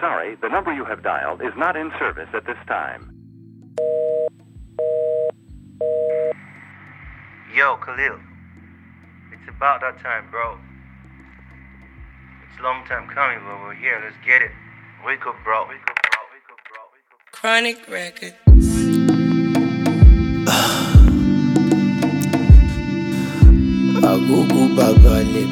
sorry, the number you have dialed is not in service at this time. Yo, Khalil. It's about that time, bro. It's a long time coming, but we're here. Let's get it. Wake up, bro. Wake up, bro. Wake up, bro. Wake up. Chronic Records. Agugu baba le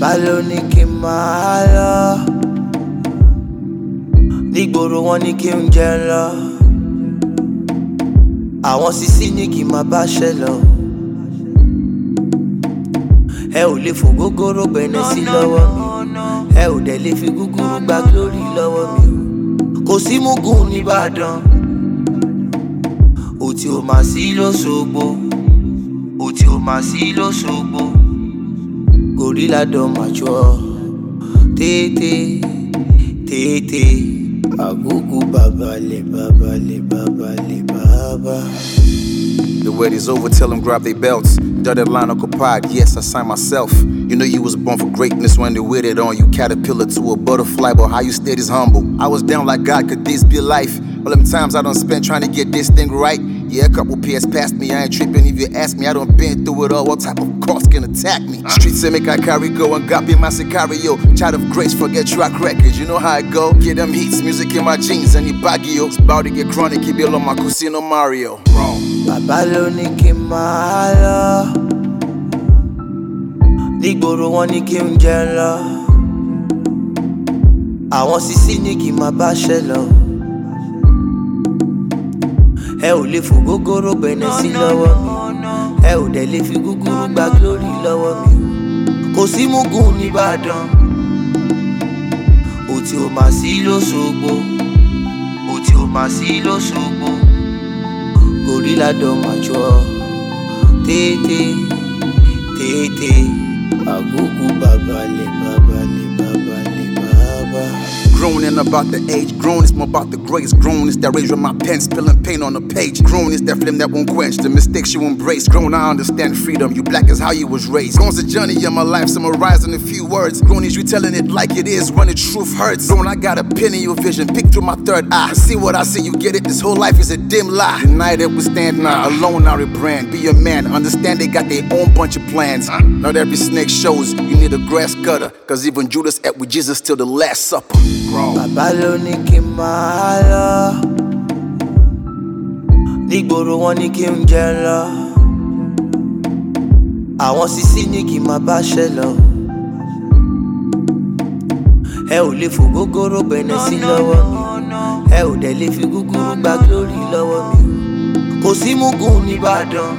Bàbá ló ní kí n máa lọ. Nígboro wọn ní kí n jẹ lọ. Àwọn sisi ní kí n máa bá ṣẹ lọ. Ẹ ò lè fò gógóró gbẹ̀nẹ̀ sí lọ́wọ́ mi. Ẹ ò dẹ̀ lè fi gúgúrú gba glory lọ́wọ́ mi o. Kò sí mugun nìbàdàn. Òtí ò mà sí lóṣogbo. Òtí ò mà sí lóṣogbo. Gorilla don mature. Tètè tètè. Agugu babale babale babale baba. The is over, tell them grab their belts. Dotted line occupied, yes, I signed myself. You know you was born for greatness when they waited on you. Caterpillar to a butterfly, but how you stayed is humble. I was down like God, could this be life? All them times I done spent trying to get this thing right. Yeah, a couple PS past me, I ain't tripping. If you ask me, I done been through it all. What type of cost can attack me? Streets say make I carry go and got be my Sicario. Child of grace, forget track records. You know how it go. Get them heats, music in my jeans, and Baggio. It's about to get chronic, keep it on my Casino Mario. Wrong. Bàbá ló ní kí n máa lọ. Nígboro wọn ní kí n jẹ lọ. Àwọn sisi ní kí n máa bá ṣẹ lọ. Ẹ ò lè fò gógóró gbẹ̀nẹ̀ sí lọ́wọ́ mi. Ẹ ò dẹ̀ lè fi gúgúrú gba glory lọ́wọ́ mi. Kò sí mugun nìbàdàn. Òtí ò mà sí lóṣogbo. Òtí ò mà sí lóṣogbo. Gorilla don mature. Tètè tètè. Babale babale baba. Grown and about the age, grown is more about the grace. Grown is that rage with my pen, spilling pain on the page. Grown is that flame that won't quench the mistakes you embrace. Grown, I understand freedom. You black is how you was raised. Grown's a journey of my life, summarized in a few words. Grown is you telling it like it is, when the truth hurts. Grown, I got a pin in your vision, peek through my third eye. See what I see, you get it. This whole life is a dim lie. United we stand now, alone I rebrand. Be a man, understand they got their own bunch of plans. Not every snake shows, you need a grass cutter. Cause even Judas ate with Jesus till the last supper. Bàbá ló ní kí n máa lọ. Nígboro wọn ní kí n jẹ lọ. Àwọn sisi ní kí n máa bá ṣẹ lọ. Ẹ ò lè fò gógóró gbẹ̀nẹ̀ sí lọ́wọ́ mi. Ẹ ò dẹ̀ lè fi gúgúrú gba glory lọ́wọ́ mi. Kò sí mugun nìbàdàn.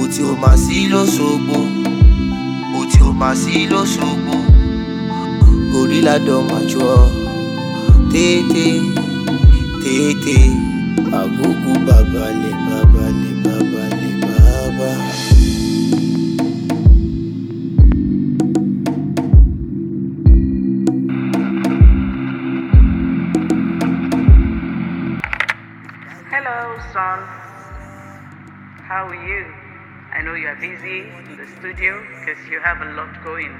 Òtí ò mà sí lóṣogbo. Òtí ò mà sí lóṣogbo. Gorilla don mature. Tètè. Agugu babale babale babale baba. Hello, son. How are you? I know you are busy in the studio because you have a lot going.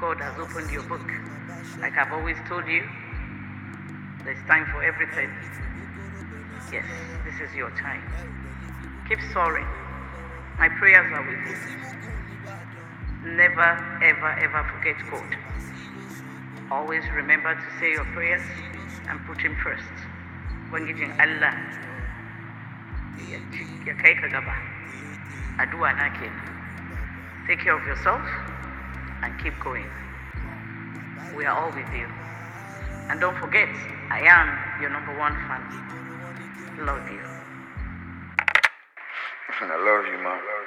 God has opened your book. Like I've always told you, there's time for everything. Yes, this is your time. Keep soaring. My prayers are with you. Never, ever, ever forget God. Always remember to say your prayers and put Him first. Ubangijin Allah ya kai ka gaba. Take care of yourself and keep going. We are all with you. And don't forget, I am your number one fan. Love you. I love you, mom.